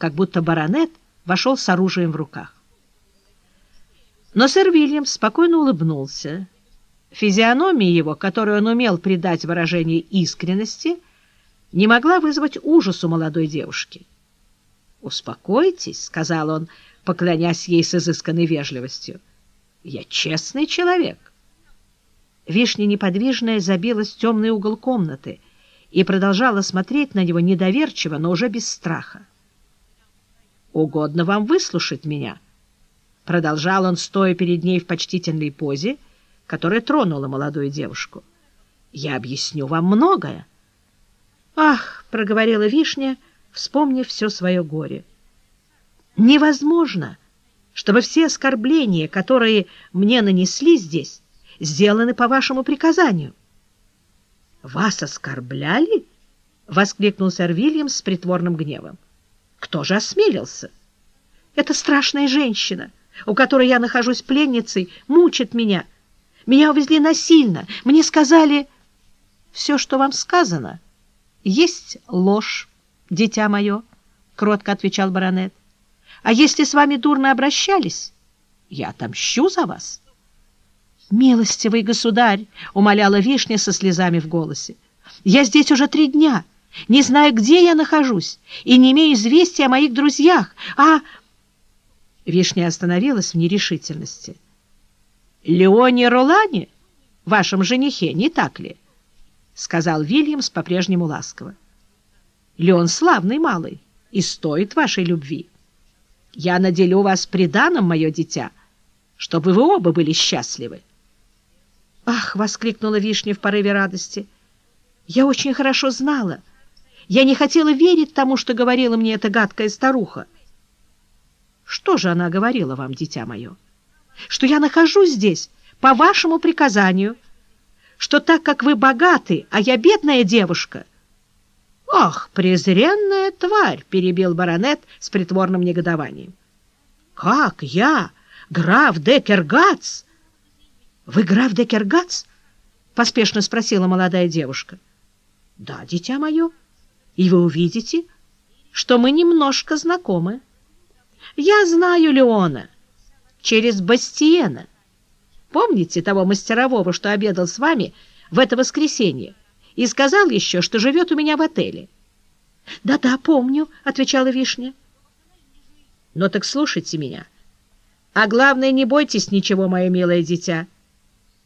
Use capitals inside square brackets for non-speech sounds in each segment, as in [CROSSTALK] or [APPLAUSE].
как будто баронет вошел с оружием в руках. Но сэр Вильям спокойно улыбнулся. Физиономия его, которую он умел придать выражение искренности, не могла вызвать ужас у молодой девушки. «Успокойтесь», — сказал он, поклонясь ей с изысканной вежливостью. «Я честный человек». Вишня неподвижная забилась в темный угол комнаты и продолжала смотреть на него недоверчиво, но уже без страха. «Угодно вам выслушать меня», — продолжал он, стоя перед ней в почтительной позе, которая тронула молодую девушку. «Я объясню вам многое». «Ах!» — проговорила Вишня, вспомнив все свое горе. «Невозможно, чтобы все оскорбления, которые мне нанесли здесь, сделаны по вашему приказанию». «Вас оскорбляли?» — воскликнул сэр Вильям с притворным гневом. Кто же осмелился? Эта страшная женщина, у которой я нахожусь пленницей, мучит меня. Меня увезли насильно. Мне сказали... Все, что вам сказано, есть ложь, дитя мое, — кротко отвечал баронет. А если с вами дурно обращались, я отомщу за вас. «Милостивый государь!» — умоляла Вишня со слезами в голосе. «Я здесь уже три дня не знаю, где я нахожусь, и не имею известия о моих друзьях, а...» Вишня остановилась в нерешительности. «Леоне Ролане, вашем женихе, не так ли?» — сказал Вильямс по-прежнему ласково. «Леон славный малый и стоит вашей любви. Я наделю вас приданым, мое дитя, чтобы вы оба были счастливы». «Ах!» — воскликнула Вишня в порыве радости. «Я очень хорошо знала» Я не хотела верить тому, что говорила мне эта гадкая старуха. Что же она говорила вам, дитя мое? Что я нахожусь здесь по вашему приказанию, что так как вы богаты, а я бедная девушка... — Ах, презренная тварь! — перебил баронет с притворным негодованием. — Как я, граф Декергац? — Вы граф Декергац? — поспешно спросила молодая девушка. — Да, дитя мое. — и вы увидите, что мы немножко знакомы. Я знаю Леона через Бастиена. Помните того мастерового, что обедал с вами в это воскресенье и сказал еще, что живет у меня в отеле? «Да-да, помню», — отвечала Вишня. «Ну так слушайте меня. А главное, не бойтесь ничего, мое милое дитя.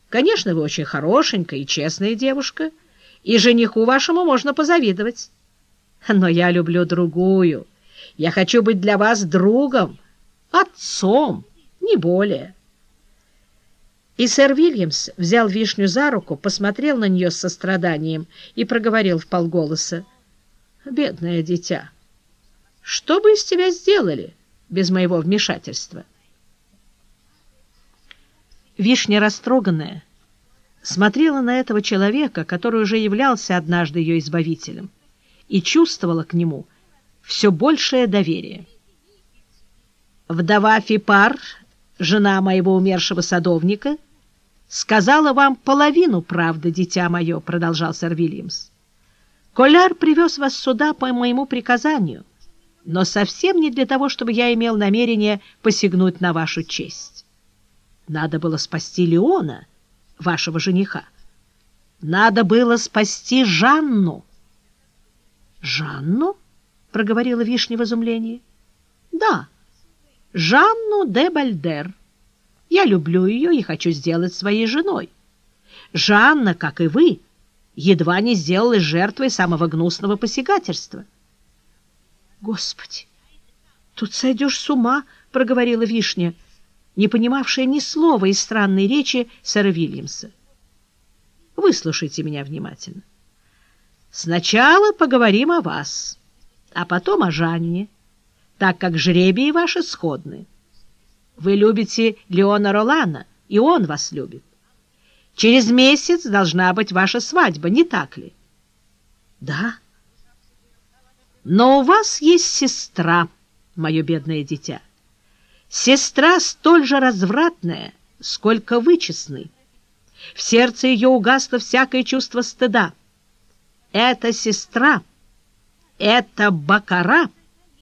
Конечно, вы очень хорошенькая и честная девушка, и жениху вашему можно позавидовать». [LAUGHS] Но я люблю другую. Я хочу быть для вас другом, отцом, не более. И сэр Вильямс взял вишню за руку, посмотрел на нее с состраданием и проговорил в полголоса. «Бедное дитя, что бы из тебя сделали без моего вмешательства?» Вишня растроганная смотрела на этого человека, который уже являлся однажды ее избавителем и чувствовала к нему все большее доверие. Вдова Фипар, жена моего умершего садовника, сказала вам половину правды, дитя мое, продолжал сэр Вильямс. Коляр привез вас сюда по моему приказанию, но совсем не для того, чтобы я имел намерение посягнуть на вашу честь. Надо было спасти Леона, вашего жениха. Надо было спасти Жанну, «Жанну?» — проговорила Вишня в изумлении. «Да, Жанну де Бальдер. Я люблю ее и хочу сделать своей женой. Жанна, как и вы, едва не сделалась жертвой самого гнусного посягательства». «Господи, тут сойдешь с ума!» — проговорила Вишня, не понимавшая ни слова из странной речи сэра Вильямса. «Выслушайте меня внимательно. Сначала поговорим о вас, а потом о Жанне, так как жребии ваши сходны. Вы любите Леона Ролана, и он вас любит. Через месяц должна быть ваша свадьба, не так ли? Да. Но у вас есть сестра, мое бедное дитя. Сестра столь же развратная, сколько вы честны. В сердце ее угасло всякое чувство стыда. Это сестра, это Бакара —